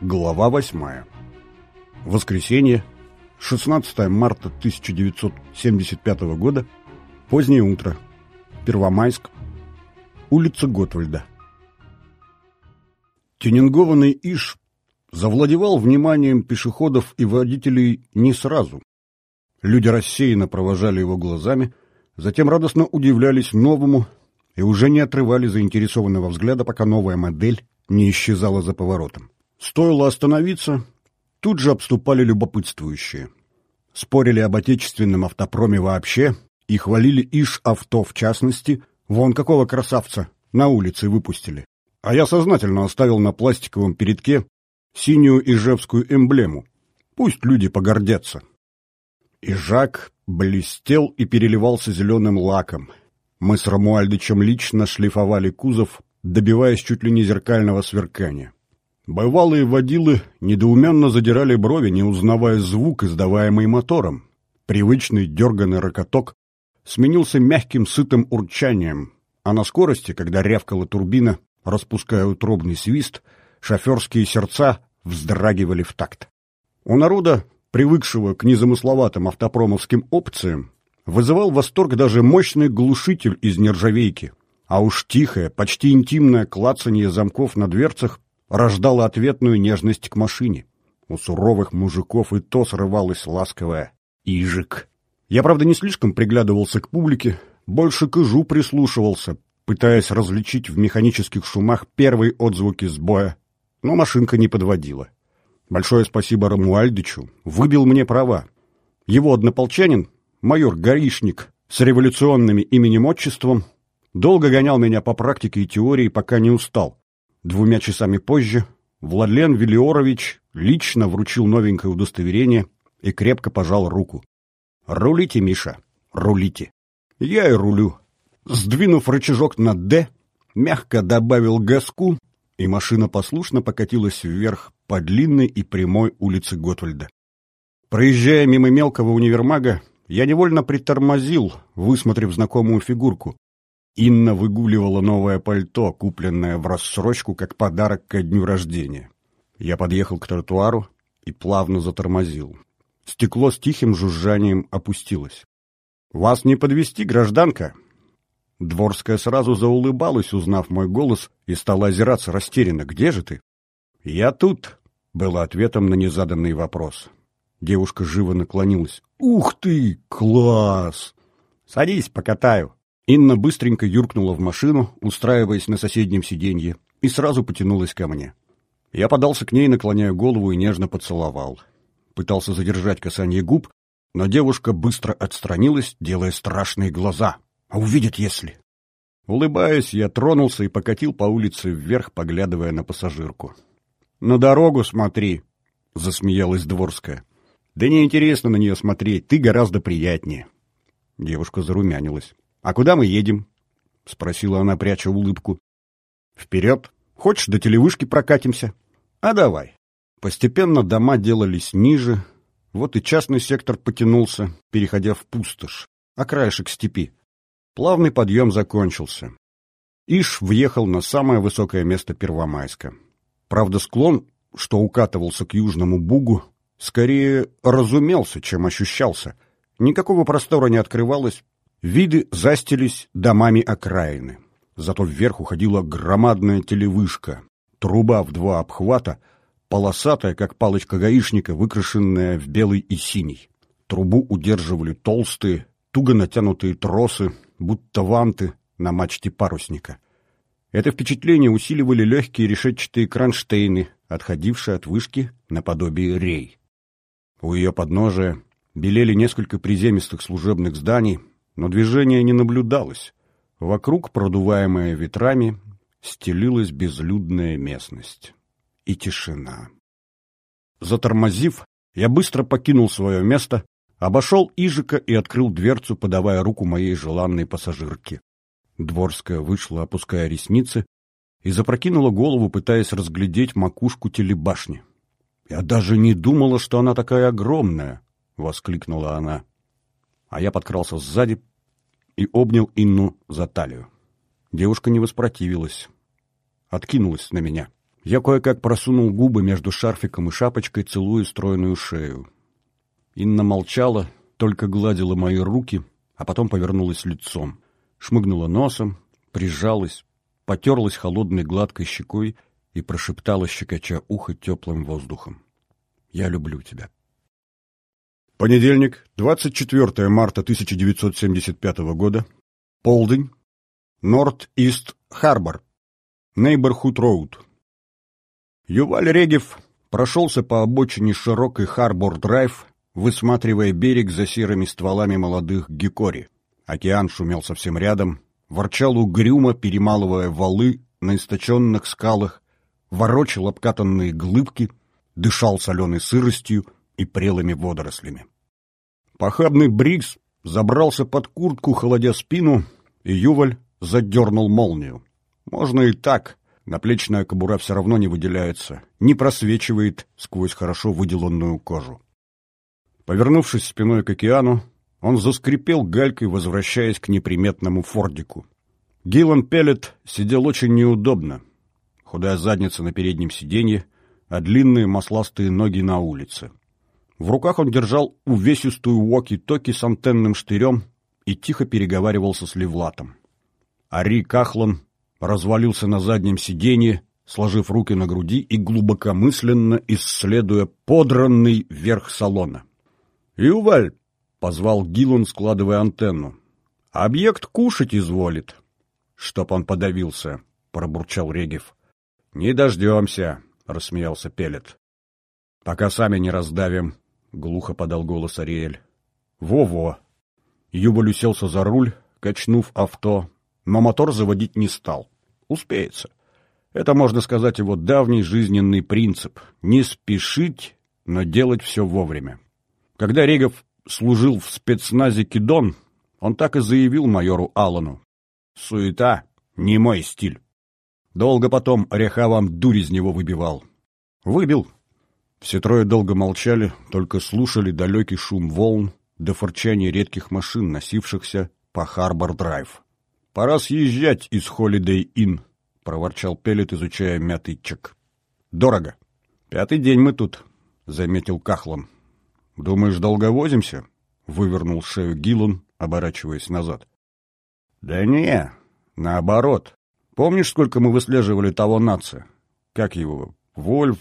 Глава 8. Воскресенье, 16 марта 1975 года, позднее утро, Первомайск, улица Готвальда. Тюнингованный Иш завладевал вниманием пешеходов и водителей не сразу. Люди рассеянно провожали его глазами, затем радостно удивлялись новому и уже не отрывали заинтересованного взгляда, пока новая модель не исчезала за поворотом. Стоило остановиться, тут же обступали любопытствующие. Спорили об отечественном автопроме вообще и хвалили Иш-авто в частности, вон какого красавца на улице выпустили. А я сознательно оставил на пластиковом передке синюю ижевскую эмблему. Пусть люди погордятся. Ижак блестел и переливался зеленым лаком. Мы с Рамуальдычем лично шлифовали кузов, добиваясь чуть ли не зеркального сверкания. Бывалые водилы недоуменно задирали брови, не узнавая звук, издаваемый мотором. Привычный дерганный рокоток сменился мягким сытым урчанием, а на скорости, когда рявкала турбина, распуская утробный свист, шоферские сердца вздрагивали в такт. У народа, привыкшего к незамысловатым автопромовским опциям, вызывал восторг даже мощный глушитель из нержавейки, а уж тихое, почти интимное клацанье замков на дверцах рождало ответную нежность к машине. У суровых мужиков и то срывалось ласковое «Ижик». Я, правда, не слишком приглядывался к публике, больше к ижу прислушивался, пытаясь различить в механических шумах первые отзвуки сбоя, но машинка не подводила. Большое спасибо Рамуальдычу, выбил мне права. Его однополчанин, майор Горишник, с революционными именем-отчеством, долго гонял меня по практике и теории, пока не устал. Двумя часами позже Владлен Велиорович лично вручил новенькое удостоверение и крепко пожал руку. «Рулите, Миша, рулите». Я и рулю. Сдвинув рычажок на «Д», мягко добавил газку, и машина послушно покатилась вверх по длинной и прямой улице Готвальда. Проезжая мимо мелкого универмага, я невольно притормозил, высмотрев знакомую фигурку. Инна выгуливала новое пальто, купленное в рассрочку как подарок ко дню рождения. Я подъехал к тротуару и плавно затормозил. Стекло с тихим жужжанием опустилось. «Вас не подвести, гражданка?» Дворская сразу заулыбалась, узнав мой голос, и стала озираться растерянно. «Где же ты?» «Я тут», — было ответом на незаданный вопрос. Девушка живо наклонилась. «Ух ты! Класс!» «Садись, покатаю!» Инна быстренько юркнула в машину, устраиваясь на соседнем сиденье, и сразу потянулась ко мне. Я подался к ней, наклоняя голову и нежно поцеловал. Пытался задержать касание губ, но девушка быстро отстранилась, делая страшные глаза. А увидит, если... Улыбаясь, я тронулся и покатил по улице вверх, поглядывая на пассажирку. «На дорогу смотри!» — засмеялась Дворская. «Да неинтересно на нее смотреть, ты гораздо приятнее». Девушка зарумянилась. «А куда мы едем?» — спросила она, пряча улыбку. «Вперед! Хочешь, до телевышки прокатимся?» «А давай!» Постепенно дома делались ниже, вот и частный сектор потянулся, переходя в пустошь, а краешек степи. Плавный подъем закончился. Иш въехал на самое высокое место Первомайска. Правда, склон, что укатывался к южному бугу, скорее разумелся, чем ощущался. Никакого простора не открывалось, виды застились домами окраины. Зато вверх уходила громадная телевышка, труба в два обхвата — полосатая, как палочка гаишника, выкрашенная в белый и синий. Трубу удерживали толстые, туго натянутые тросы, будто ванты на мачте парусника. Это впечатление усиливали легкие решетчатые кронштейны, отходившие от вышки наподобие рей. У ее подножия белели несколько приземистых служебных зданий, но движения не наблюдалось. Вокруг, продуваемая ветрами, стелилась безлюдная местность и тишина. Затормозив, я быстро покинул свое место, обошел Ижика и открыл дверцу, подавая руку моей желанной пассажирке. Дворская вышла, опуская ресницы, и запрокинула голову, пытаясь разглядеть макушку телебашни. «Я даже не думала, что она такая огромная!» — воскликнула она. А я подкрался сзади и обнял Инну за талию. Девушка не воспротивилась, откинулась на меня — Я кое-как просунул губы между шарфиком и шапочкой, целуя стройную шею. Инна молчала, только гладила мои руки, а потом повернулась лицом. Шмыгнула носом, прижалась, потерлась холодной гладкой щекой и прошептала, щекоча ухо теплым воздухом. «Я люблю тебя». Понедельник, 24 марта 1975 года. Полдень. Норт-Ист Харбор. Нейборхуд Роуд. Юваль Регев прошелся по обочине широкой Харбор-Драйв, высматривая берег за серыми стволами молодых гекори. Океан шумел совсем рядом, ворчал угрюмо, перемалывая валы на источенных скалах, ворочал обкатанные глыбки, дышал соленой сыростью и прелыми водорослями. Похабный Брикс забрался под куртку, холодя спину, и Юваль задернул молнию. Можно и так. Наплечная кобура все равно не выделяется, не просвечивает сквозь хорошо выделанную кожу. Повернувшись спиной к океану, он заскрипел галькой, возвращаясь к неприметному фордику. Гиллан Пеллет сидел очень неудобно. Худая задница на переднем сиденье, а длинные масластые ноги на улице. В руках он держал увесистую уоки-токи с антенным штырем и тихо переговаривался с Левлатом. Ари Кахлан развалился на заднем сиденье, сложив руки на груди и глубокомысленно исследуя подранный верх салона. «Юваль!» — позвал Гилон, складывая антенну. «Объект кушать изволит». «Чтоб он подавился», — пробурчал Регев. «Не дождемся», — рассмеялся Пелет. «Пока сами не раздавим», — глухо подал голос Ариэль. «Во-во!» Юваль уселся за руль, качнув авто, но мотор заводить не стал. Успеется. Это, можно сказать, его давний жизненный принцип — не спешить, но делать все вовремя. Когда Регов служил в спецназе «Кидон», он так и заявил майору Аллану. «Суета — не мой стиль». Долго потом ореха вам дурь из него выбивал. Выбил. Все трое долго молчали, только слушали далекий шум волн, до фырчания редких машин, носившихся по Харбор-драйв. «Пора съезжать из Холидей Inn», — проворчал Пелет, изучая мятый чек. «Дорого. Пятый день мы тут», — заметил Кахлан. «Думаешь, долго возимся?» — вывернул шею Гиллан, оборачиваясь назад. «Да не, наоборот. Помнишь, сколько мы выслеживали того нация? Как его? Вольф,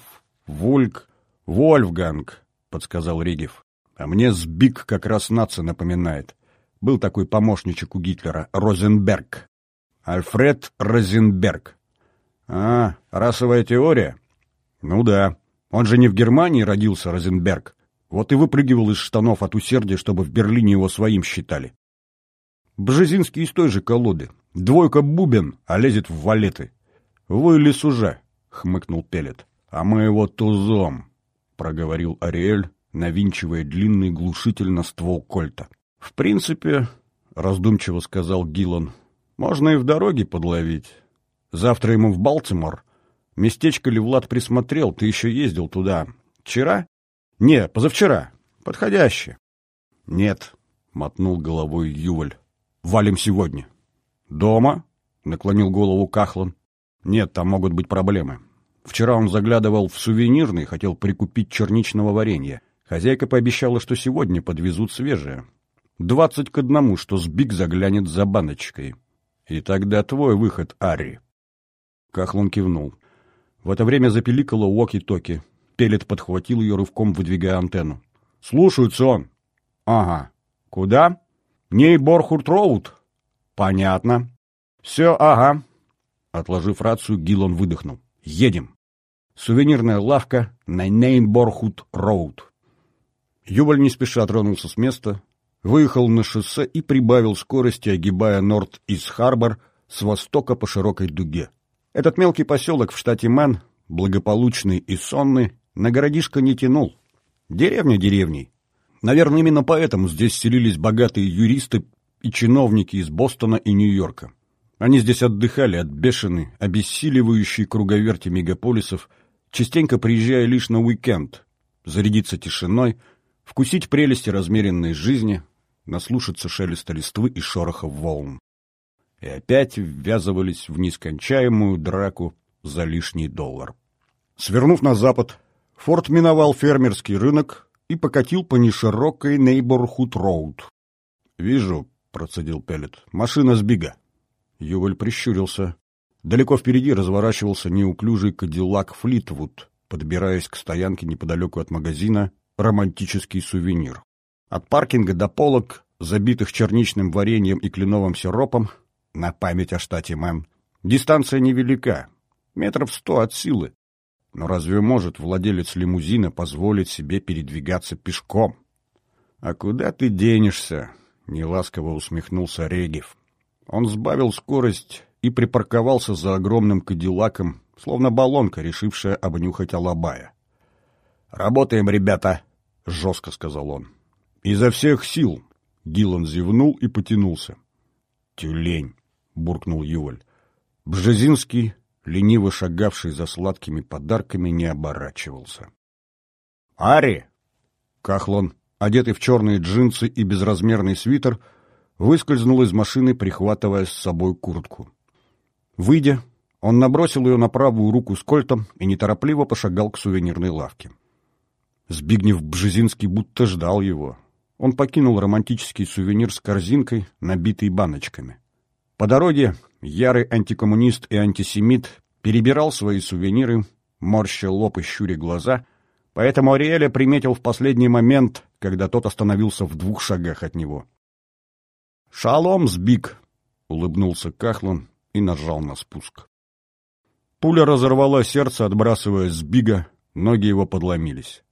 Вольк, Вольфганг», — подсказал Ригев. А мне Сбик как раз нация напоминает. Был такой помощничек у Гитлера, Розенберг. Альфред Розенберг. А, расовая теория? Ну да. Он же не в Германии родился, Розенберг. Вот и выпрыгивал из штанов от усердия, чтобы в Берлине его своим считали. Бжезинский из той же колоды. Двойка бубен, а лезет в валеты. Вылез уже, хмыкнул Пелет. А мы его тузом, проговорил Ариэль, навинчивая длинный глушитель на ствол кольта. «В принципе, — раздумчиво сказал Гиллан, — можно и в дороге подловить. Завтра ему в Балтимор. Местечко ли Влад присмотрел, ты еще ездил туда. Вчера? Не, позавчера. Подходяще. Нет, — мотнул головой Юваль. Валим сегодня. Дома? — наклонил голову Кахлан. Нет, там могут быть проблемы. Вчера он заглядывал в сувенирный, хотел прикупить черничного варенья. Хозяйка пообещала, что сегодня подвезут свежее. Двадцать к одному, что Сбик заглянет за баночкой. И тогда твой выход, Ари. Кахлон кивнул. В это время запеликало уоки-токи. Пелет подхватил ее рывком, выдвигая антенну. «Слушаются он!» «Ага. Куда?» «Нейборхурт-роуд». «Понятно». «Все, ага». Отложив рацию, Гиллон выдохнул. «Едем». Сувенирная лавка на Нейборхуд-роуд. Юваль не спеша тронулся с места, выехал на шоссе и прибавил скорости, огибая Норт из Харбор с востока по широкой дуге. Этот мелкий поселок в штате Мэн, благополучный и сонный, на городишко не тянул. Деревня деревней. Наверное, именно поэтому здесь селились богатые юристы и чиновники из Бостона и Нью-Йорка. Они здесь отдыхали от бешеной, обессиливающей круговерти мегаполисов, частенько приезжая лишь на уикенд, зарядиться тишиной, вкусить прелести размеренной жизни, наслушаться шелеста листвы и шороха волн. И опять ввязывались в нескончаемую драку за лишний доллар. Свернув на запад, Форд миновал фермерский рынок и покатил по неширокой Нейборхуд-Роуд. «Вижу», — процедил Пеллет, — «машина сбега». Юваль прищурился. Далеко впереди разворачивался неуклюжий кадиллак Флитвуд, подбираясь к стоянке неподалеку от магазина «Романтический сувенир». От паркинга до полок, забитых черничным вареньем и кленовым сиропом, на память о штате Мэм, дистанция невелика, метров сто от силы. Но разве может владелец лимузина позволить себе передвигаться пешком? — А куда ты денешься? — неласково усмехнулся Регев. Он сбавил скорость и припарковался за огромным кадиллаком, словно баллонка, решившая обнюхать алабая. «Работаем, ребята!» — жестко сказал он. «Изо всех сил!» — Гиллан зевнул и потянулся. «Тюлень!» — буркнул Юваль. Бжезинский, лениво шагавший за сладкими подарками, не оборачивался. «Ари!» Кахлон, одетый в черные джинсы и безразмерный свитер, выскользнул из машины, прихватывая с собой куртку. Выйдя, он набросил ее на правую руку с кольтом и неторопливо пошагал к сувенирной лавке. Збигнев Бжезинский будто ждал его. Он покинул романтический сувенир с корзинкой, набитой баночками. По дороге ярый антикоммунист и антисемит перебирал свои сувениры, морща лоб и щуря глаза, поэтому Ариэля приметил в последний момент, когда тот остановился в двух шагах от него. «Шалом, Сбиг!» — улыбнулся Кахлон и нажал на спуск. Пуля разорвала сердце, отбрасывая Сбига, ноги его подломились.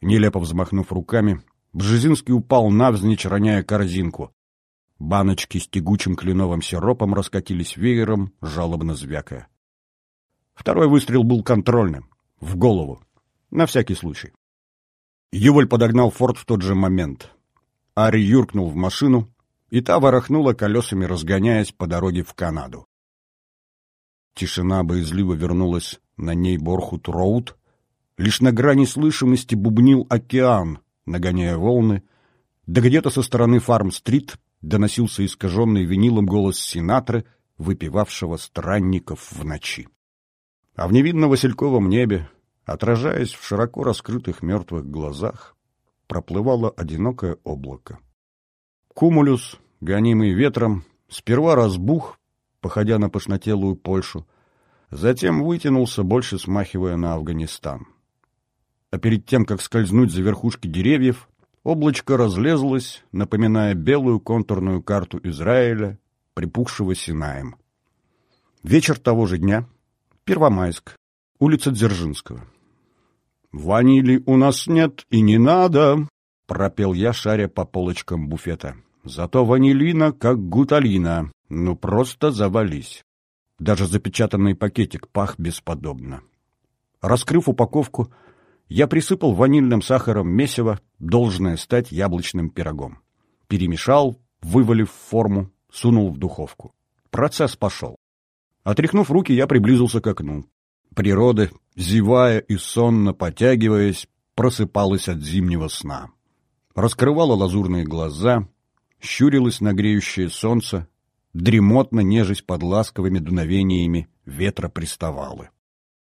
Нелепо взмахнув руками, Бжезинский упал навзничь, роняя корзинку. Баночки с тягучим кленовым сиропом раскатились веером, жалобно звякая. Второй выстрел был контрольным, в голову, на всякий случай. Юваль подогнал форт в тот же момент. Ари юркнул в машину, и та ворохнула колесами, разгоняясь по дороге в Канаду. Тишина боязливо вернулась на ней Борхут-Роуд. Лишь на грани слышимости бубнил океан, нагоняя волны, да где-то со стороны Фарм-стрит доносился искаженный винилом голос Синатры, выпивавшего странников в ночи. А в невидно-васильковом небе, отражаясь в широко раскрытых мертвых глазах, проплывало одинокое облако. Кумулюс, гонимый ветром, сперва разбух, походя на пошнотелую Польшу, затем вытянулся, больше смахивая на Афганистан. А перед тем, как скользнуть за верхушки деревьев, облачко разлезлось, напоминая белую контурную карту Израиля, припухшего Синаем. Вечер того же дня, Первомайск, улица Дзержинского. «Ванили у нас нет и не надо», — пропел я, шаря по полочкам буфета. Зато ванилина, как гуталина. Ну, просто завались. Даже запечатанный пакетик пах бесподобно. Раскрыв упаковку, я присыпал ванильным сахаром месиво, должное стать яблочным пирогом. Перемешал, вывалив форму, сунул в духовку. Процесс пошел. Отряхнув руки, я приблизился к окну. Природа, зевая и сонно потягиваясь, просыпалась от зимнего сна. Раскрывала лазурные глаза, щурилось на греющее солнце, дремотно нежесть под ласковыми дуновениями ветра приставалы.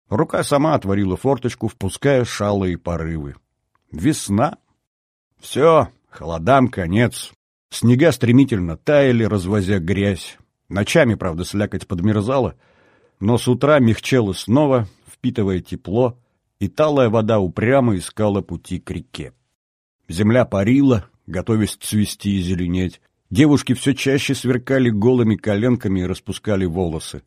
Рука сама отворила форточку, впуская шалые порывы. Весна. Все, холодам конец. Снега стремительно таяли, развозя грязь. Ночами, правда, слякоть подмерзала, но с утра мягчела снова, впитывая тепло, и талая вода упрямо искала пути к реке. Земля парила, готовясь цвести и зеленеть. Девушки все чаще сверкали голыми коленками и распускали волосы.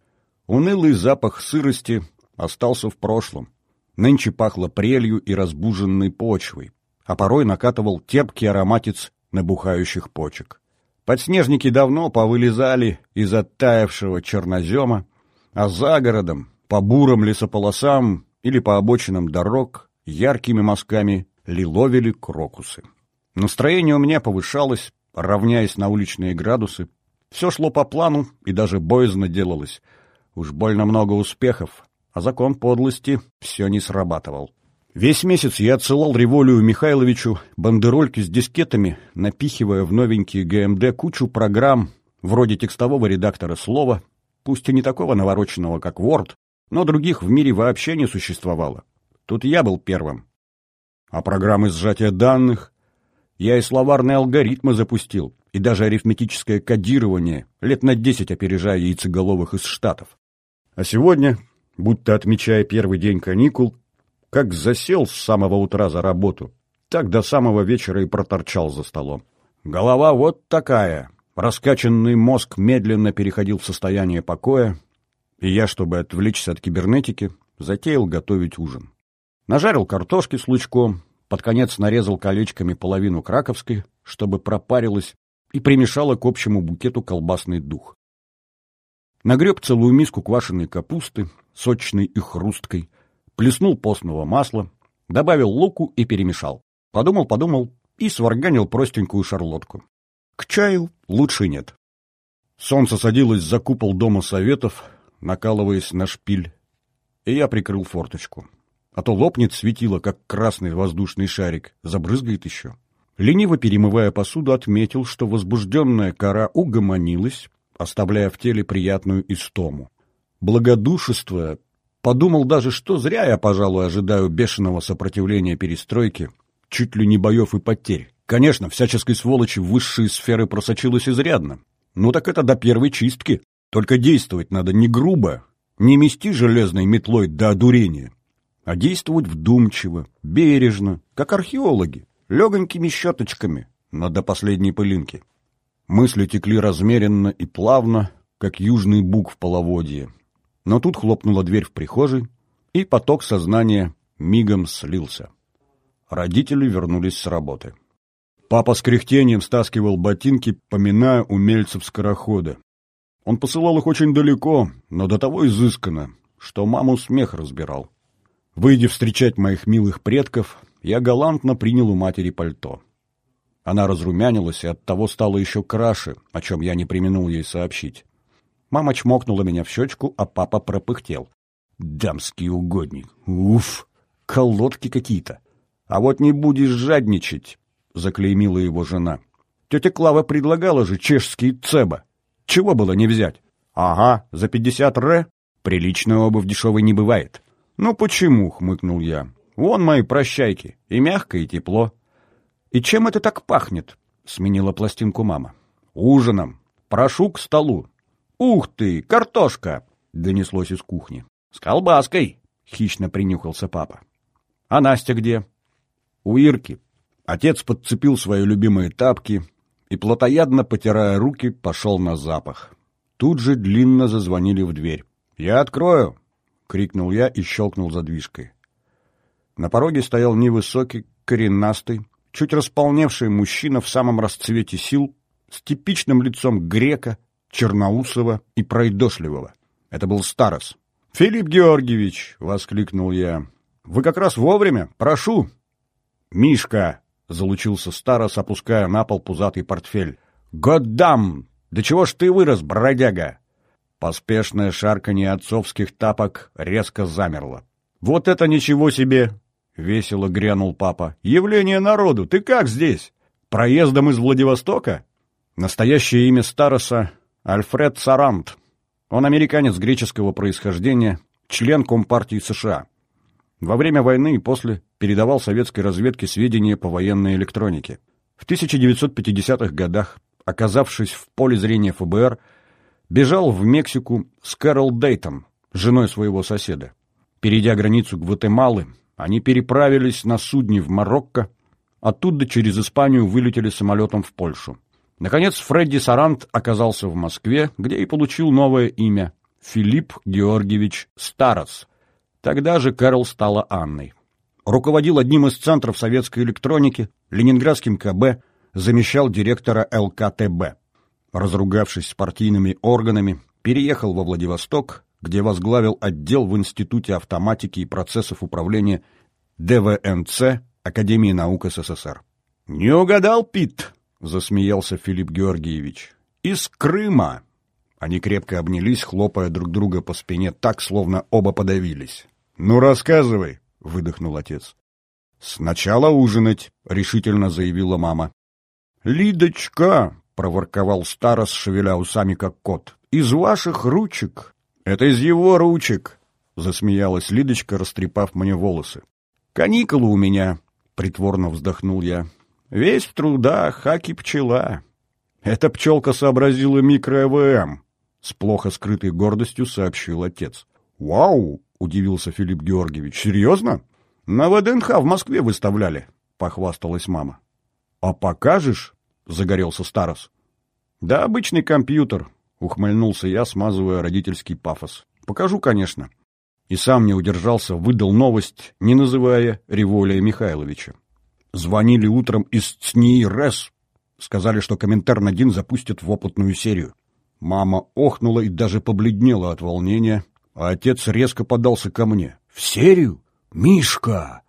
Унылый запах сырости остался в прошлом. Нынче пахло прелью и разбуженной почвой, а порой накатывал терпкий ароматец набухающих почек. Подснежники давно повылезали из оттаявшего чернозема, а за городом, по бурым лесополосам или по обочинам дорог, яркими мазками лиловили крокусы. Настроение у меня повышалось, равняясь на уличные градусы. Все шло по плану и даже боязно делалось. Уж больно много успехов, а закон подлости все не срабатывал. Весь месяц я отсылал Револию Михайловичу бандерольки с дискетами, напихивая в новенькие ГМД кучу программ, вроде текстового редактора слова, пусть и не такого навороченного, как Word, но других в мире вообще не существовало. Тут я был первым. А программы сжатия данных? Я и словарные алгоритмы запустил, и даже арифметическое кодирование, лет на десять опережая яйцеголовых из Штатов. А сегодня, будто отмечая первый день каникул, как засел с самого утра за работу, так до самого вечера и проторчал за столом. Голова вот такая. Раскачанный мозг медленно переходил в состояние покоя, и я, чтобы отвлечься от кибернетики, затеял готовить ужин. Нажарил картошки с лучком, под конец нарезал колечками половину краковской, чтобы пропарилась, и примешала к общему букету колбасный дух. Нагреб целую миску квашеной капусты, сочной и хрусткой, плеснул постного масла, добавил луку и перемешал. Подумал-подумал и сварганил простенькую шарлотку. К чаю лучше нет. Солнце садилось за купол Дома Советов, накалываясь на шпиль, и я прикрыл форточку. А то лопнет светило, как красный воздушный шарик, забрызгает еще. Лениво перемывая посуду, отметил, что возбужденная кора угомонилась, оставляя в теле приятную истому. Благодушествуя, подумал даже, что зря я, пожалуй, ожидаю бешеного сопротивления перестройки, чуть ли не боев и потерь. Конечно, всяческой сволочи в высшие сферы просочилось изрядно. Ну так это до первой чистки. Только действовать надо не грубо, не мести железной метлой до одурения, а действовать вдумчиво, бережно, как археологи, легонькими щеточками, но до последней пылинки. Мысли текли размеренно и плавно, как южный бук в половодье. Но тут хлопнула дверь в прихожей, и поток сознания мигом слился. Родители вернулись с работы. Папа с кряхтением стаскивал ботинки, поминая умельцев-скорохода. Он посылал их очень далеко, но до того изысканно, что маму смех разбирал. Выйдя встречать моих милых предков, я галантно принял у матери пальто. Она разрумянилась и оттого стала еще краше, о чем я не применул ей сообщить. Мама чмокнула меня в щечку, а папа пропыхтел. «Дамский угодник! Уф! Колодки какие-то! А вот не будешь жадничать!» — заклеймила его жена. «Тетя Клава предлагала же чешские цеба. Чего было не взять? Ага, за пятьдесят ре? Приличная обувь дешевой не бывает. Ну почему, хмыкнул я. Вон мои прощайки. И мягко, и тепло. И чем это так пахнет? Сменила пластинку мама. Ужином. Прошу к столу. Ух ты, картошка! Донеслось из кухни. С колбаской! Хищно принюхался папа. А Настя где? У Ирки. Отец подцепил свои любимые тапки, и, плотоядно потирая руки, пошел на запах. Тут же длинно зазвонили в дверь. «Я открою!» — крикнул я и щелкнул задвижкой. На пороге стоял невысокий, коренастый, чуть располневший мужчина в самом расцвете сил, с типичным лицом грека, черноусого и пройдошливого. Это был Старос. «Филипп Георгиевич!» — воскликнул я. «Вы как раз вовремя! Прошу!» «Мишка!» — залучился Старос, опуская на пол пузатый портфель. «Годдам! Да чего ж ты вырос, бродяга?» Поспешное шарканье отцовских тапок резко замерло. «Вот это ничего себе!» — весело грянул папа. «Явление народу! Ты как здесь? Проездом из Владивостока?» Настоящее имя Староса — Альфред Сарант. Он американец греческого происхождения, член Компартии США. Во время войны и после передавал советской разведке сведения по военной электронике. В 1950-х годах, оказавшись в поле зрения ФБР, бежал в Мексику с Кэрол Дейтон, женой своего соседа. Перейдя границу Гватемалы, они переправились на судне в Марокко, оттуда через Испанию вылетели самолетом в Польшу. Наконец, Фредди Сарант оказался в Москве, где и получил новое имя – Филипп Георгиевич Старос – Тогда же Кэрол стала Анной. Руководил одним из центров советской электроники, Ленинградским КБ, замещал директора ЛКТБ. Разругавшись с партийными органами, переехал во Владивосток, где возглавил отдел в Институте автоматики и процессов управления ДВНЦ Академии наук СССР. «Не угадал, Пит!» — засмеялся Филипп Георгиевич. «Из Крыма!» Они крепко обнялись, хлопая друг друга по спине так, словно оба подавились. «Ну, рассказывай», — выдохнул отец. «Сначала ужинать», — решительно заявила мама. «Лидочка», — проворковал старос, шевеля усами, как кот, — «из ваших ручек». «Это из его ручек», —— засмеялась Лидочка, растрепав мне волосы. «Каникулы у меня», — притворно вздохнул я. «Весь в трудах, хаки пчела». «Эта пчелка сообразила микро-ЭВМ», — с плохо скрытой гордостью сообщил отец. «Вау!» — удивился Филипп Георгиевич. «Серьезно? На ВДНХ в Москве выставляли», — похвасталась мама. «А покажешь?» — загорелся Старос. «Да обычный компьютер», — ухмыльнулся я, смазывая родительский пафос. «Покажу, конечно». И сам не удержался, выдал новость, не называя Револия Михайловича. Звонили утром из ЦНИИ РЭС. Сказали, что Коминтерн-1 запустит в опытную серию. Мама охнула и даже побледнела от волнения, а отец резко подался ко мне. «В серию? Мишка!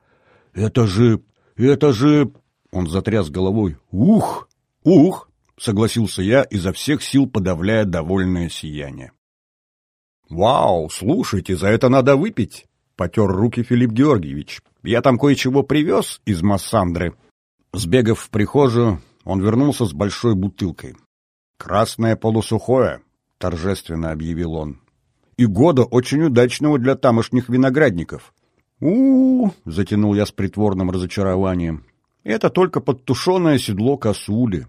Это же... это же...» Он затряс головой. «Ух! Ух!» — согласился я, изо всех сил подавляя довольное сияние. «Вау, слушайте, за это надо выпить!» — потер руки Филипп Георгиевич. «Я там кое-чего привез из Массандры». Сбегав в прихожую, он вернулся с большой бутылкой. «Красное полусухое», — торжественно объявил он. «И года очень удачного для тамошних виноградников». «У-у-у», — затянул я с притворным разочарованием. «Это только подтушенное седло косули.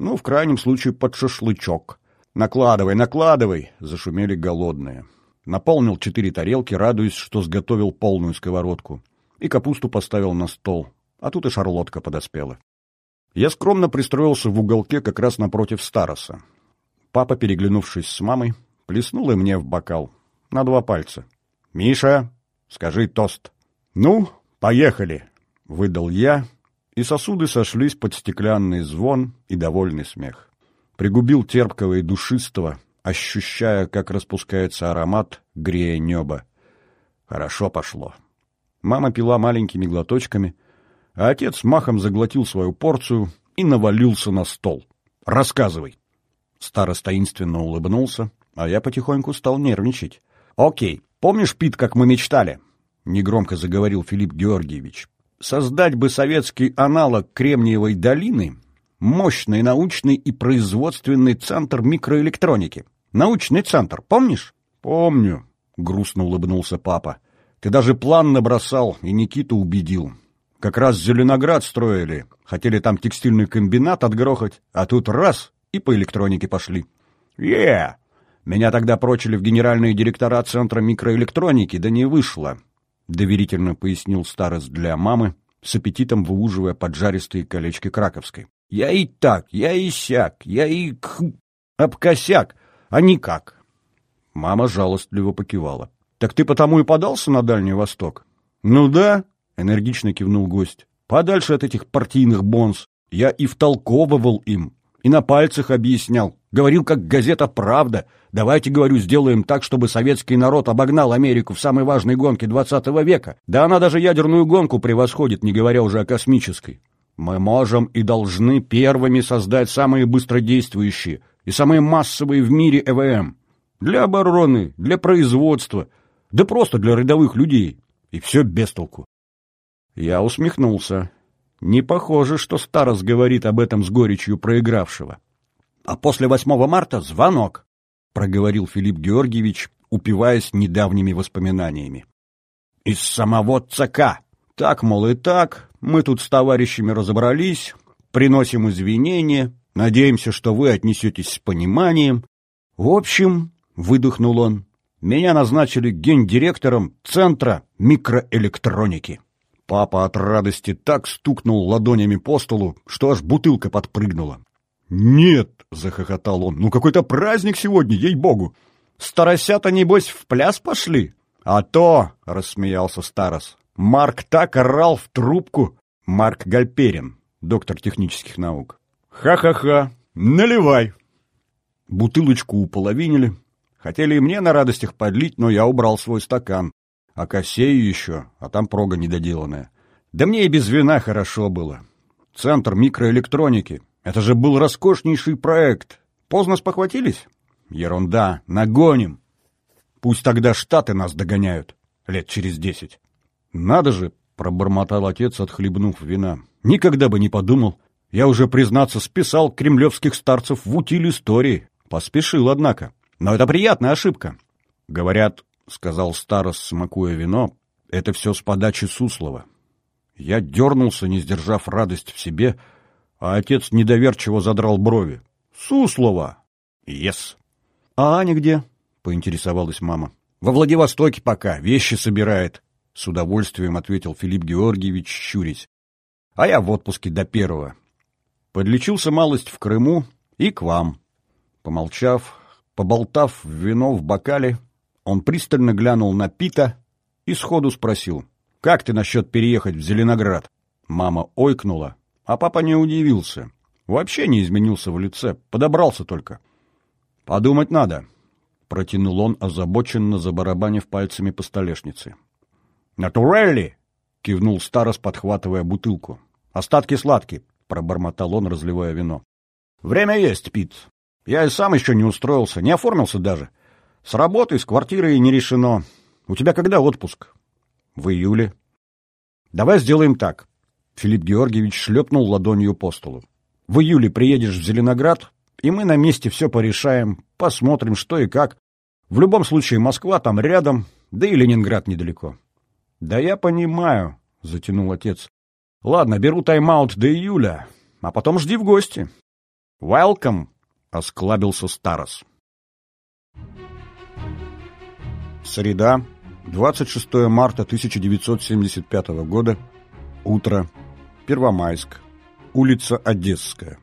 Ну, в крайнем случае, под шашлычок». «Накладывай, накладывай!» — зашумели голодные. Наполнил четыре тарелки, радуясь, что сготовил полную сковородку. И капусту поставил на стол. А тут и шарлотка подоспела. Я скромно пристроился в уголке как раз напротив Староса. Папа, переглянувшись с мамой, плеснул и мне в бокал. На два пальца. «Миша, скажи тост». «Ну, поехали!» — выдал я, и сосуды сошлись под стеклянный звон и довольный смех пригубил терпкого и душистого, ощущая, как распускается аромат, грея небо. Хорошо пошло. Мама пила маленькими глоточками, а отец махом заглотил свою порцию и навалился на стол. «Рассказывай!» Старост таинственно улыбнулся, а я потихоньку стал нервничать. «Окей, помнишь, Пит, как мы мечтали?» — негромко заговорил Филипп Георгиевич. «Создать бы советский аналог Кремниевой долины мощный научный и производственный центр микроэлектроники. Научный центр, помнишь? Помню, грустно улыбнулся папа. Ты даже план набросал и Никиту убедил. Как раз Зеленоград строили, хотели там текстильный комбинат отгрохать, а тут раз и по электронике пошли. Е! Yeah. Меня тогда прочили в генеральные директора Центра микроэлектроники, да не вышло, доверительно пояснил старост для мамы, с аппетитом выуживая поджаристые колечки краковской. Я и так, я и сяк, я и к... обкосяк, а никак. Мама жалостливо покивала. Так ты потому и подался на Дальний Восток? Ну да, энергично кивнул гость. Подальше от этих партийных бонз. Я и втолковывал им, и на пальцах объяснял. Говорил, как газета «Правда». Давайте, говорю, сделаем так, чтобы советский народ обогнал Америку в самой важной гонке двадцатого века. Да она даже ядерную гонку превосходит, не говоря уже о космической. Мы можем и должны первыми создать самые быстродействующие и самые массовые в мире ЭВМ. Для обороны, для производства, да просто для рядовых людей. И все без толку. Я усмехнулся. Не похоже, что Старос говорит об этом с горечью проигравшего. А после 8 марта звонок, проговорил Филипп Георгиевич, упиваясь недавними воспоминаниями. Из самого ЦК. Так, мол, и так, мы тут с товарищами разобрались, приносим извинения, надеемся, что вы отнесетесь с пониманием. В общем, выдохнул он, меня назначили гендиректором Центра микроэлектроники. Папа от радости так стукнул ладонями по столу, что аж бутылка подпрыгнула. «Нет!» — захохотал он. «Ну какой-то праздник сегодня, ей-богу! Старосята, небось, в пляс пошли?» «А то!» — рассмеялся Старос. Марк так орал в трубку. Марк Гальперин, доктор технических наук. Ха-ха-ха, наливай. Бутылочку уполовинили. Хотели и мне на радостях подлить, но я убрал свой стакан. А Косею еще, а там прога недоделанная. Да мне и без вина хорошо было. Центр микроэлектроники. Это же был роскошнейший проект. Поздно спохватились? Ерунда, нагоним. Пусть тогда Штаты нас догоняют лет через десять. «Надо же!» — пробормотал отец, отхлебнув вина. «Никогда бы не подумал. Я уже, признаться, списал кремлевских старцев в утиль истории. Поспешил, однако. Но это приятная ошибка. Говорят, сказал старос, смакуя вино, — это все с подачи Суслова. Я дернулся, не сдержав радость в себе, а отец недоверчиво задрал брови. «Суслова!» «Ес!» «А Аня где?» — поинтересовалась мама. «Во Владивостоке пока, вещи собирает», — с удовольствием ответил Филипп Георгиевич, щурясь. «А я в отпуске до первого. Подлечился малость в Крыму и к вам». Помолчав, поболтав вино в бокале, он пристально глянул на Пита и сходу спросил, «Как ты насчет переехать в Зеленоград?» Мама ойкнула, а папа не удивился. Вообще не изменился в лице, подобрался только. «Подумать надо», — протянул он, озабоченно забарабанив пальцами по столешнице. «Натурелли!» — кивнул старос, подхватывая бутылку. «Остатки сладкие», — пробормотал он, разливая вино. «Время есть, Пит. Я и сам еще не устроился, не оформился даже. С работой, с квартирой не решено. У тебя когда отпуск? В июле. Давай сделаем так. Филипп Георгиевич шлепнул ладонью по столу. В июле приедешь в Зеленоград, и мы на месте все порешаем, посмотрим, что и как. В любом случае, Москва там рядом, да и Ленинград недалеко. — Да я понимаю, — затянул отец. — Ладно, беру тайм-аут до июля, а потом жди в гости. — Welcome, — осклабился Старос. Среда, 26 марта 1975 года, утро, Первомайск, улица Одесская.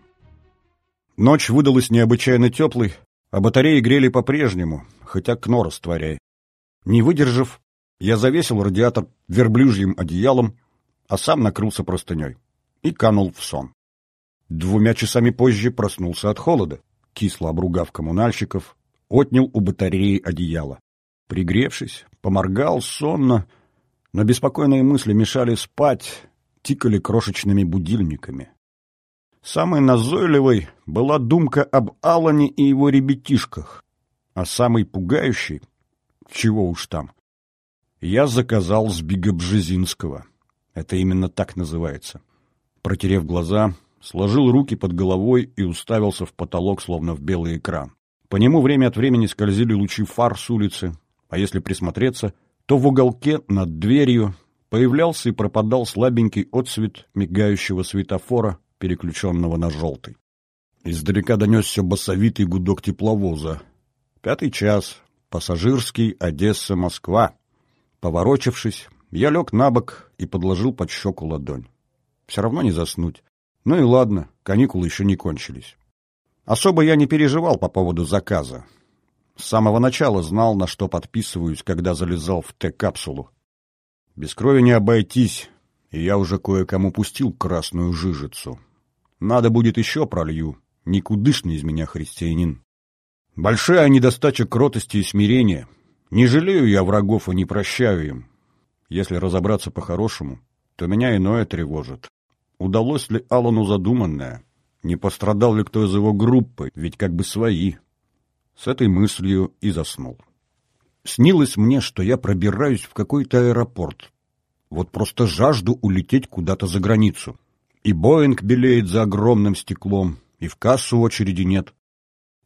Ночь выдалась необычайно теплой, а батареи грели по-прежнему, хоть окно растворяй. Не выдержав, я завесил радиатор верблюжьим одеялом, а сам накрылся простыней и канул в сон. Двумя часами позже проснулся от холода кисло обругав коммунальщиков, отнял у батареи одеяло. Пригревшись, поморгал сонно, но беспокойные мысли мешали спать, тикали крошечными будильниками. Самой назойливой была думка об Алане и его ребятишках, а самой пугающей, чего уж там, я заказал с Бигобжезинского. Это именно так называется. Протерев глаза, сложил руки под головой и уставился в потолок, словно в белый экран. По нему время от времени скользили лучи фар с улицы, а если присмотреться, то в уголке над дверью появлялся и пропадал слабенький отсвет мигающего светофора, переключенного на желтый. Издалека донесся басовитый гудок тепловоза. Пятый час. Пассажирский Одесса-Москва. Поворочившись, я лег на бок и подложил под щеку ладонь. Все равно не заснуть. Ну и ладно, каникулы еще не кончились. Особо я не переживал по поводу заказа. С самого начала знал, на что подписываюсь, когда залезал в Т-капсулу. Без крови не обойтись, и я уже кое-кому пустил красную жижицу. Надо будет еще пролью, никудышный из меня христианин. Большая недостача кротости и смирения. Не жалею я врагов и не прощаю им. Если разобраться по-хорошему, то меня иное тревожит. Удалось ли Аллану задуманное? Не пострадал ли кто из его группы? Ведь как бы свои. С этой мыслью и заснул. Снилось мне, что я пробираюсь в какой-то аэропорт. Вот просто жажду улететь куда-то за границу. И Боинг белеет за огромным стеклом, и в кассу очереди нет.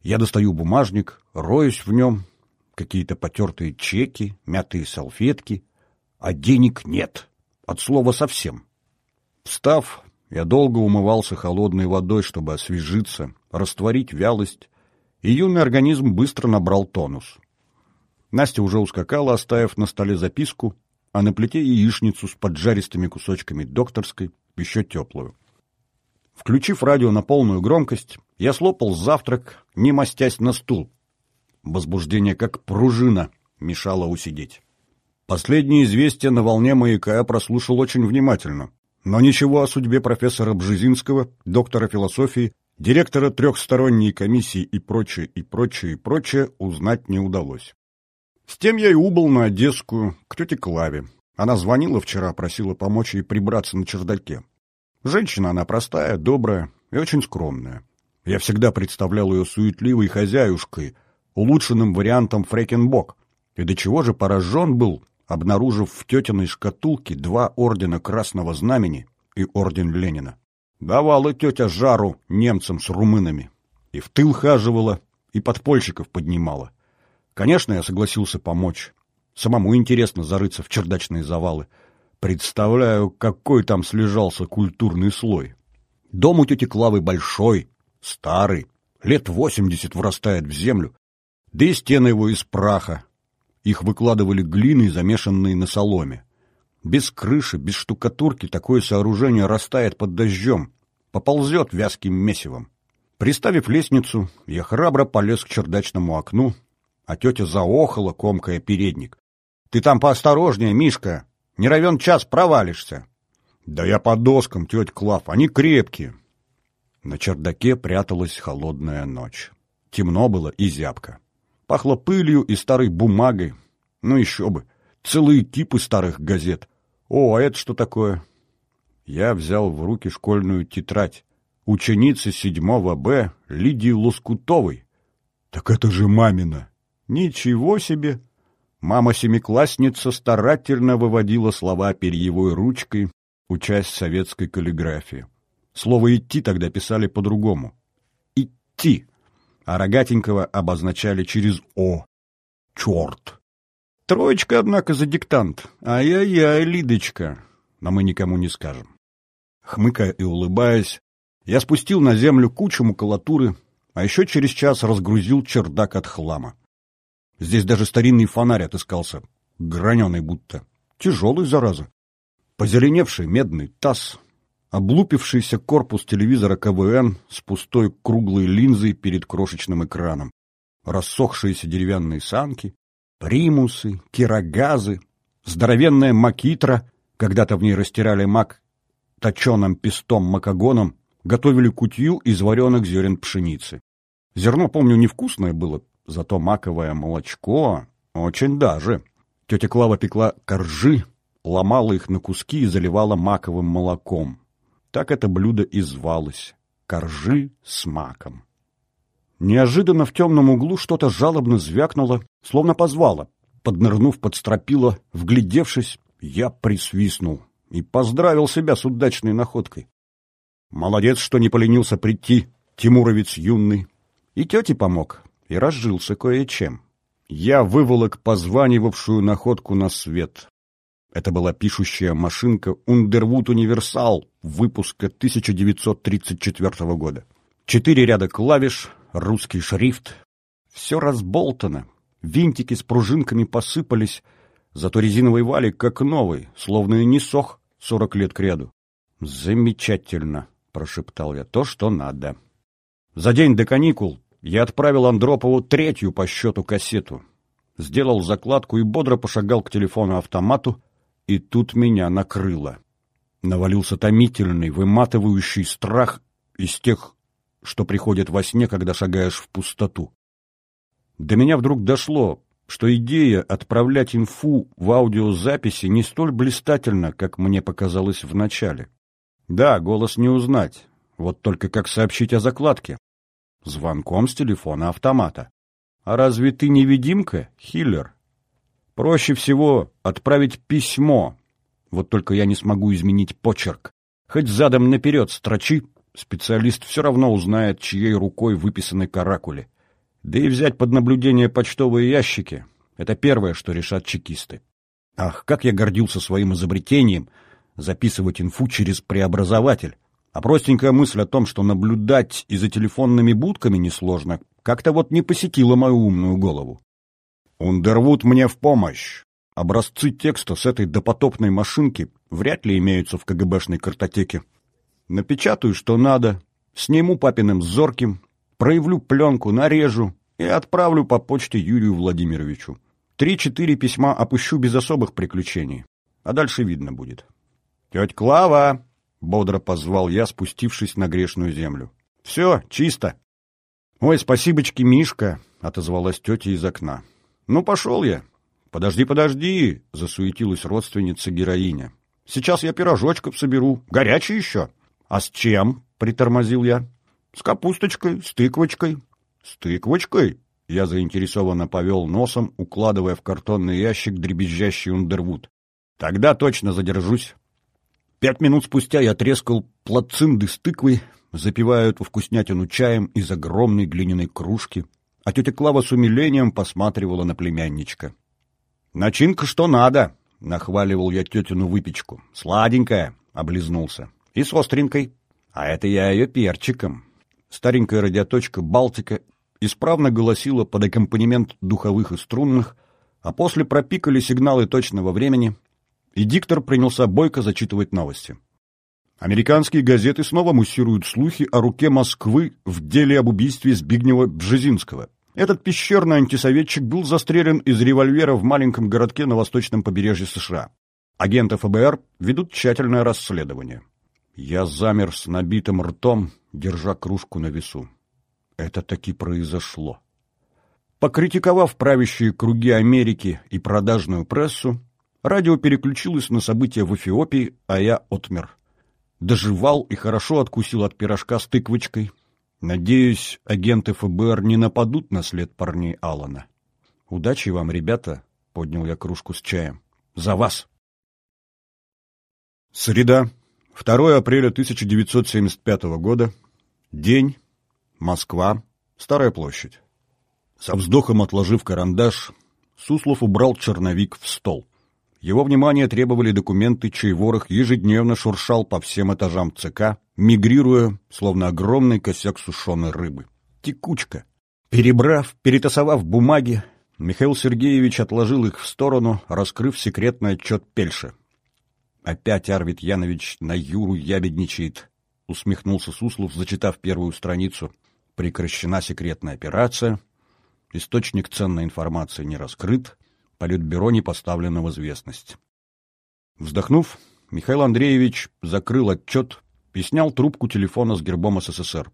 Я достаю бумажник, роюсь в нем, какие-то потертые чеки, мятые салфетки, а денег нет. От слова совсем. Встав, я долго умывался холодной водой, чтобы освежиться, растворить вялость, и юный организм быстро набрал тонус. Настя уже ускакала, оставив на столе записку, а на плите яичницу с поджаристыми кусочками докторской, еще теплую. Включив радио на полную громкость, я слопал завтрак, не мастясь на стул. Возбуждение, как пружина, мешало усидеть. Последние известия на волне маяка я прослушал очень внимательно. Но ничего о судьбе профессора Бжезинского, доктора философии, директора трехсторонней комиссии и прочее, и прочее, и прочее узнать не удалось. С тем я и убыл на Одесскую, к тете Клаве. Она звонила вчера, просила помочь ей прибраться на чердаке. Женщина она простая, добрая и очень скромная. Я всегда представлял ее суетливой хозяюшкой, улучшенным вариантом Фрекенбок. И до чего же поражен был, обнаружив в тетиной шкатулке два ордена Красного Знамени и орден Ленина. Давала тетя жару немцам с румынами. И в тыл хаживала, и подпольщиков поднимала. Конечно, я согласился помочь. Самому интересно зарыться в чердачные завалы. Представляю, какой там слежался культурный слой. Дом у тети Клавы большой, старый, лет восемьдесят врастает в землю, да и стены его из праха. Их выкладывали глиной, замешанной на соломе. Без крыши, без штукатурки такое сооружение растает под дождем, поползет вязким месивом. Приставив лестницу, я храбро полез к чердачному окну, а тетя заохала, комкая передник. — Ты там поосторожнее, Мишка, не равен час провалишься. — Да я по доскам, тетя Клав, они крепкие. На чердаке пряталась холодная ночь. Темно было и зябко. Пахло пылью и старой бумагой. Ну еще бы, целые кипы старых газет. О, а это что такое? Я взял в руки школьную тетрадь. Ученицы седьмого Б Лидии Лоскутовой. Так это же мамина. Ничего себе! Мама-семиклассница старательно выводила слова перьевой ручкой, учась советской каллиграфии. Слово «идти» тогда писали по-другому. «Идти», а рогатенького обозначали через «о». Черт! Троечка, однако, за диктант. Ай-яй-яй, Лидочка. Но мы никому не скажем. Хмыкая и улыбаясь, я спустил на землю кучу макулатуры, а еще через час разгрузил чердак от хлама. Здесь даже старинный фонарь отыскался, граненый будто. Тяжелый, зараза. Позеленевший медный таз, облупившийся корпус телевизора КВН с пустой круглой линзой перед крошечным экраном, рассохшиеся деревянные санки, примусы, кирогазы, здоровенная макитра, когда-то в ней растирали мак точеным пестом-макогоном, готовили кутью из вареных зерен пшеницы. Зерно, помню, невкусное было, зато маковое молочко очень даже. Тетя Клава пекла коржи, ломала их на куски и заливала маковым молоком. Так это блюдо и звалось — коржи с маком. Неожиданно в темном углу что-то жалобно звякнуло, словно позвало. Поднырнув под стропила, вглядевшись, я присвистнул и поздравил себя с удачной находкой. Молодец, что не поленился прийти, Тимуровец юный. И тете помог, и разжился кое-чем. Я выволок позванивавшую находку на свет. Это была пишущая машинка «Ундервуд Универсал» выпуска 1934 года. Четыре ряда клавиш — русский шрифт. Все разболтано, винтики с пружинками посыпались, зато резиновый валик как новый, словно и не сох сорок лет кряду. «Замечательно!» — прошептал я. «То, что надо». За день до каникул я отправил Андропову третью по счету кассету. Сделал закладку и бодро пошагал к телефону-автомату, и тут меня накрыло. Навалился томительный, выматывающий страх из тех что приходит во сне, когда шагаешь в пустоту. До меня вдруг дошло, что идея отправлять инфу в аудиозаписи не столь блистательна, как мне показалось вначале. Да, голос не узнать, вот только как сообщить о закладке? Звонком с телефона автомата. А разве ты невидимка, Хиллер? Проще всего отправить письмо, вот только я не смогу изменить почерк. Хоть задом наперед строчи, специалист все равно узнает, чьей рукой выписаны каракули. Да и взять под наблюдение почтовые ящики — это первое, что решат чекисты. Ах, как я гордился своим изобретением записывать инфу через преобразователь. А простенькая мысль о том, что наблюдать и за телефонными будками несложно, как-то вот не посетила мою умную голову. «Ундервуд мне в помощь!» Образцы текста с этой допотопной машинки вряд ли имеются в КГБшной картотеке. Напечатаю, что надо, сниму папиным зорким, проявлю пленку, нарежу и отправлю по почте Юрию Владимировичу. Три-четыре письма опущу без особых приключений, а дальше видно будет. «Тетя Клава!» — бодро позвал я, спустившись на грешную землю. «Все, чисто!» «Ой, спасибочки, Мишка!» — отозвалась тетя из окна. «Ну, пошел я!» «Подожди, подожди!» — засуетилась родственница-героиня. «Сейчас я пирожочков соберу. Горячий еще!» «А с чем?» — притормозил я. «С капусточкой, с тыквочкой». «С тыквочкой?» — я заинтересованно повел носом, укладывая в картонный ящик дребезжащий ундервуд. «Тогда точно задержусь». Пять минут спустя я трескал плацинды с тыквой, запивая эту вкуснятину чаем из огромной глиняной кружки, а тетя Клава с умилением посматривала на племянничка. Начинка что надо, нахваливал я тетину выпечку. Сладенькая, облизнулся. И с остренькой. А это я ее перчиком. Старенькая радиоточка «Балтика» исправно голосила под аккомпанемент духовых и струнных, а после пропикали сигналы точного времени, и диктор принялся бойко зачитывать новости. Американские газеты снова муссируют слухи о руке Москвы в деле об убийстве Збигнева Бжезинского. Этот пещерный антисоветчик был застрелен из револьвера в маленьком городке на восточном побережье США. Агенты ФБР ведут тщательное расследование. Я замер с набитым ртом, держа кружку на весу. Это таки произошло. Покритиковав правящие круги Америки и продажную прессу, радио переключилось на события в Эфиопии, а я отмер. Доживал и хорошо откусил от пирожка с тыквочкой. Надеюсь, агенты ФБР не нападут на след парней Алана. Удачи вам, ребята, — поднял я кружку с чаем. За вас! Среда, 2 апреля 1975 года. День. Москва. Старая площадь. Со вздохом отложив карандаш, Суслов убрал черновик в стол. Его внимание требовали документы, чей ворох ежедневно шуршал по всем этажам ЦК, мигрируя, словно огромный косяк сушеной рыбы. Текучка. Перебрав, перетасовав бумаги, Михаил Сергеевич отложил их в сторону, раскрыв секретный отчет Пельша. «Опять Арвид Янович на Юру ябедничает», — усмехнулся Суслов, зачитав первую страницу. «Прекращена секретная операция. Источник ценной информации не раскрыт. Политбюро не поставлено в известность». Вздохнув, Михаил Андреевич закрыл отчет и снял трубку телефона с гербом СССР.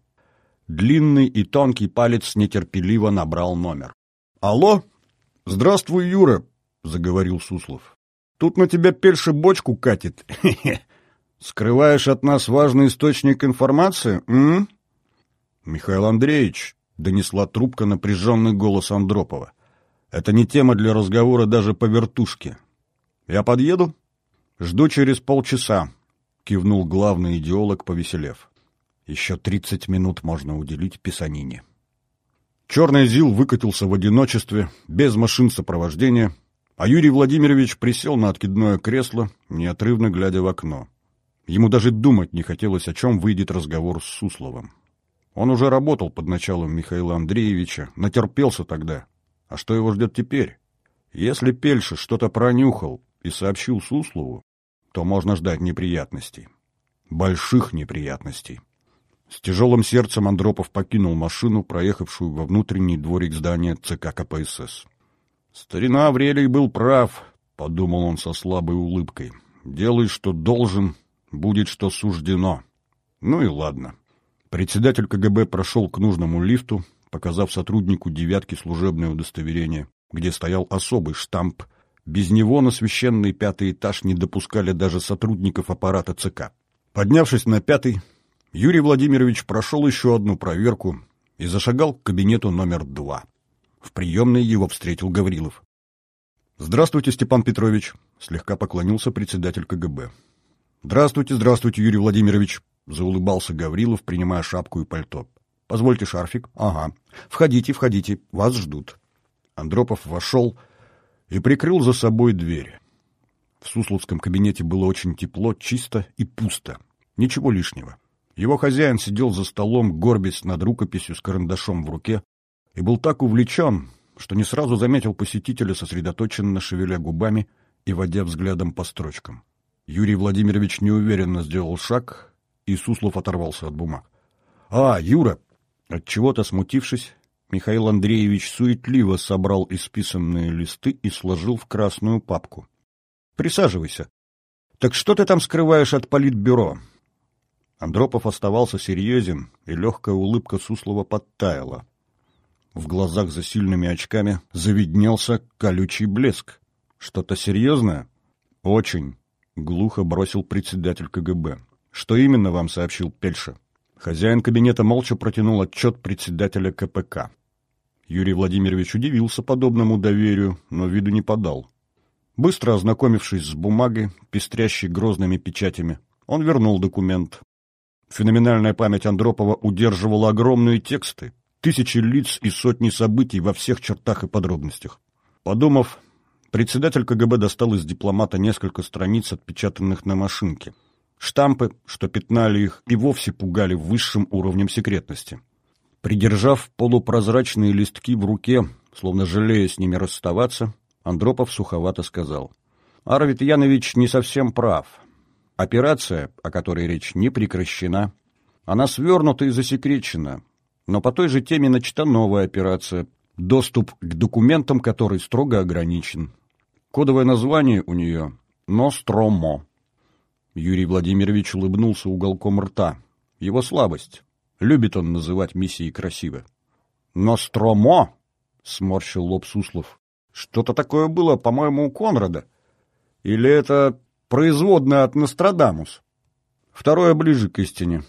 Длинный и тонкий палец нетерпеливо набрал номер. «Алло? Здравствуй, Юра!» — заговорил Суслов. Тут на тебя Пельша бочку катит. Скрываешь от нас важный источник информации, м? Михаил Андреевич, донесла трубка напряженный голос Андропова. Это не тема для разговора даже по вертушке. Я подъеду? Жду через полчаса, кивнул главный идеолог, повеселев. Еще тридцать минут можно уделить писанине. Черный ЗИЛ выкатился в одиночестве, без машин сопровождения, а Юрий Владимирович присел на откидное кресло, неотрывно глядя в окно. Ему даже думать не хотелось, о чем выйдет разговор с Сусловым. Он уже работал под началом Михаила Андреевича, натерпелся тогда. А что его ждет теперь? Если Пельша что-то пронюхал и сообщил Суслову, то можно ждать неприятностей. Больших неприятностей. С тяжелым сердцем Андропов покинул машину, проехавшую во внутренний дворик здания ЦК КПСС. Старина Аврелий был прав, — подумал он со слабой улыбкой. Делай, что должен, будет, что суждено. Ну и ладно. Председатель КГБ прошел к нужному лифту, показав сотруднику девятки служебное удостоверение, где стоял особый штамп. Без него на священный пятый этаж не допускали даже сотрудников аппарата ЦК. Поднявшись на пятый, Юрий Владимирович прошел еще одну проверку и зашагал к кабинету номер два. В приемной его встретил Гаврилов. «Здравствуйте, Степан Петрович», — слегка поклонился председатель КГБ. «Здравствуйте, здравствуйте, Юрий Владимирович», — заулыбался Гаврилов, принимая шапку и пальто. «Позвольте шарфик». «Ага. Входите, входите. Вас ждут». Андропов вошел и прикрыл за собой дверь. В Сусловском кабинете было очень тепло, чисто и пусто. Ничего лишнего. Его хозяин сидел за столом, горбясь над рукописью с карандашом в руке, и был так увлечен, что не сразу заметил посетителя, сосредоточенно шевеля губами и водя взглядом по строчкам. Юрий Владимирович неуверенно сделал шаг, и Суслов оторвался от бумаг. «А, Юра!» Отчего-то смутившись, Михаил Андреевич суетливо собрал исписанные листы и сложил в красную папку. «Присаживайся. Так что ты там скрываешь от политбюро?» Андропов оставался серьезен, и легкая улыбка Суслова подтаяла. В глазах за сильными очками завиднелся колючий блеск. «Что-то серьезное?» «Очень», — глухо бросил председатель КГБ. «Что именно вам сообщил Пельша?» Хозяин кабинета молча протянул отчет председателя КПК. Юрий Владимирович удивился подобному доверию, но виду не подал. Быстро ознакомившись с бумагой, пестрящей грозными печатями, он вернул документ. Феноменальная память Андропова удерживала огромные тексты, тысячи лиц и сотни событий во всех чертах и подробностях. Подумав, Председатель КГБ достал из дипломата несколько страниц, отпечатанных на машинке. Штампы, что пятнали их, и вовсе пугали высшим уровнем секретности. Придержав полупрозрачные листки в руке, словно жалея с ними расставаться, Андропов суховато сказал. «Арвид Янович не совсем прав. Операция, о которой речь, не прекращена. Она свернута и засекречена. Но по той же теме начата новая операция, доступ к документам которой строго ограничен. Кодовое название у нее «Ностромо». Юрий Владимирович улыбнулся уголком рта. Его слабость. Любит он называть миссии красиво. «Ностромо!» — сморщил лоб Суслов. «Что-то такое было, по-моему, у Конрада. Или это производное от Нострадамус?» «Второе ближе к истине»,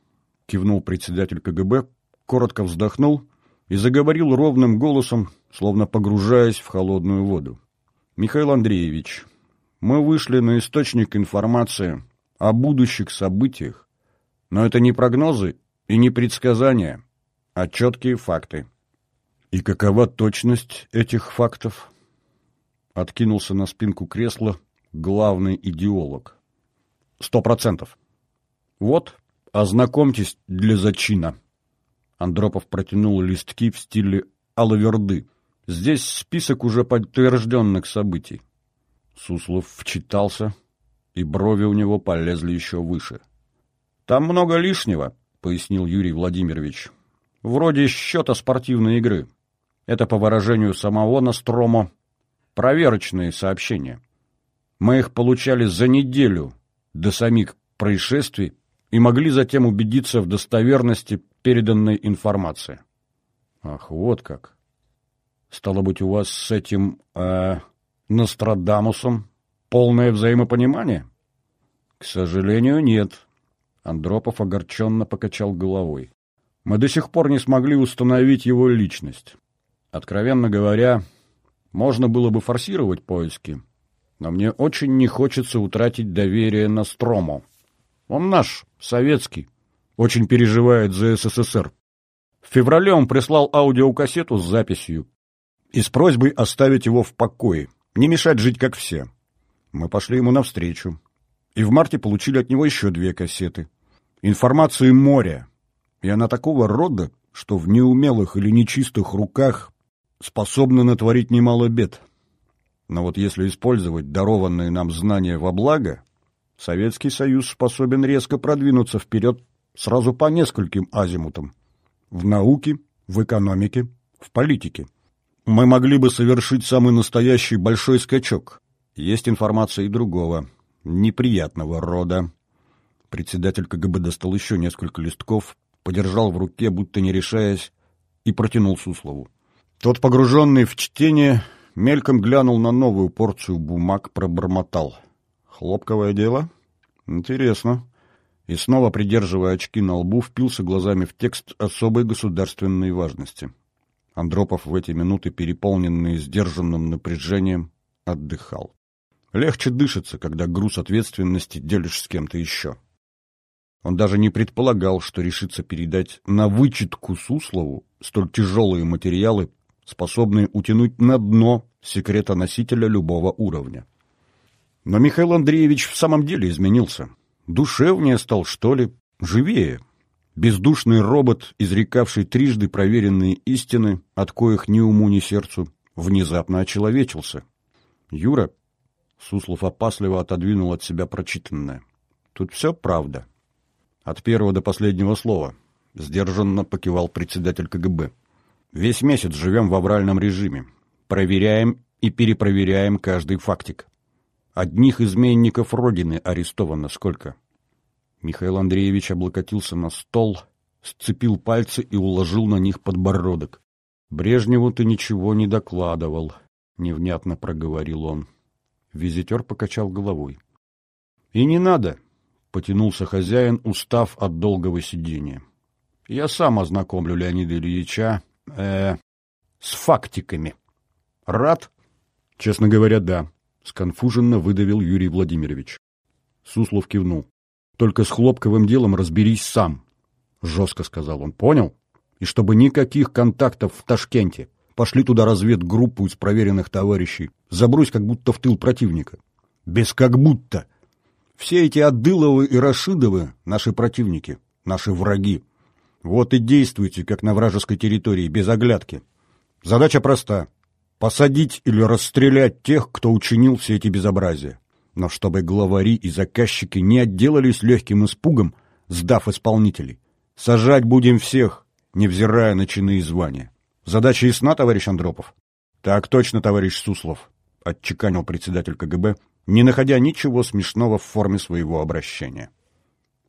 — кивнул председатель КГБ, коротко вздохнул и заговорил ровным голосом, словно погружаясь в холодную воду. «Михаил Андреевич, мы вышли на источник информации о будущих событиях, но это не прогнозы и не предсказания, а четкие факты. И какова точность этих фактов? Откинулся на спинку кресла главный идеолог. Сто процентов. Вот, ознакомьтесь для зачина. Андропов протянул листки в стиле алаверды. Здесь список уже подтвержденных событий. Суслов вчитался, и брови у него полезли еще выше. «Там много лишнего», — пояснил Юрий Владимирович. «Вроде счета спортивной игры. Это, по выражению самого Настромо, проверочные сообщения. Мы их получали за неделю до самих происшествий и могли затем убедиться в достоверности переданной информации». «Ах, вот как! Стало быть, у вас с этим...» э, Нострадамусом полное взаимопонимание? К сожалению, нет. Андропов огорченно покачал головой. Мы до сих пор не смогли установить его личность. Откровенно говоря, можно было бы форсировать поиски, но мне очень не хочется утратить доверие Настрому. Он наш, советский, очень переживает за СССР. В феврале он прислал аудиокассету с записью и с просьбой оставить его в покое. Не мешать жить, как все. Мы пошли ему навстречу. И в марте получили от него еще две кассеты. Информации море. И она такого рода, что в неумелых или нечистых руках способна натворить немало бед. Но вот если использовать дарованные нам знания во благо, Советский Союз способен резко продвинуться вперед сразу по нескольким азимутам. В науке, в экономике, в политике мы могли бы совершить самый настоящий большой скачок. Есть информация и другого, неприятного рода. Председатель КГБ достал еще несколько листков, подержал в руке, будто не решаясь, и протянул Суслову. Тот, погруженный в чтение, мельком глянул на новую порцию бумаг, пробормотал. «Хлопковое дело? Интересно». И снова, придерживая очки на лбу, впился глазами в текст особой государственной важности. Андропов в эти минуты, переполненные сдержанным напряжением, отдыхал. Легче дышится, когда груз ответственности делишь с кем-то еще. Он даже не предполагал, что решится передать на вычетку Суслову столь тяжелые материалы, способные утянуть на дно секретоносителя любого уровня. Но Михаил Андреевич в самом деле изменился. Душевнее стал, что ли, живее. Бездушный робот, изрекавший трижды проверенные истины, от коих ни уму, ни сердцу, внезапно очеловечился. Юра, Суслов опасливо отодвинул от себя прочитанное. Тут все правда. От первого до последнего слова. Сдержанно покивал председатель КГБ. Весь месяц живем в авральном режиме. Проверяем и перепроверяем каждый фактик. Одних изменников Родины арестовано сколько? Михаил Андреевич облокотился на стол, сцепил пальцы и уложил на них подбородок. «Брежневу ты ничего не докладывал», — невнятно проговорил он. Визитер покачал головой. «И не надо», — потянулся хозяин, устав от долгого сидения. «Я сам ознакомлю Леонида Ильича э, с фактиками. Рад?» «Честно говоря, да», — сконфуженно выдавил Юрий Владимирович. Суслов кивнул. Только с хлопковым делом разберись сам, — жестко сказал он. Понял? И чтобы никаких контактов в Ташкенте. Пошли туда разведгруппу из проверенных товарищей. Забрусь как будто в тыл противника. Без как будто. Все эти Адыловы и Рашидовы — наши противники, наши враги. Вот и действуйте, как на вражеской территории, без оглядки. Задача проста — посадить или расстрелять тех, кто учинил все эти безобразия. Но чтобы главари и заказчики не отделались легким испугом, сдав исполнителей. Сажать будем всех, невзирая на чины и звания. Задача ясна, товарищ Андропов? Так точно, товарищ Суслов, — отчеканил председатель КГБ, не находя ничего смешного в форме своего обращения.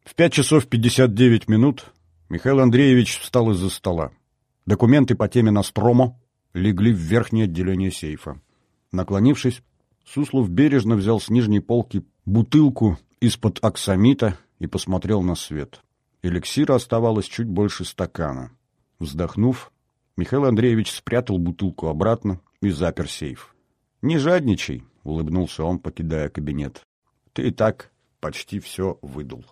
В пять часов пятьдесят девять минут Михаил Андреевич встал из-за стола. Документы по теме Настромо легли в верхнее отделение сейфа. Наклонившись, Суслов бережно взял с нижней полки бутылку из-под аксамита и посмотрел на свет. Эликсира оставалось чуть больше стакана. Вздохнув, Михаил Андреевич спрятал бутылку обратно и запер сейф. «Не жадничай», — улыбнулся он, покидая кабинет. «Ты и так почти все выдул».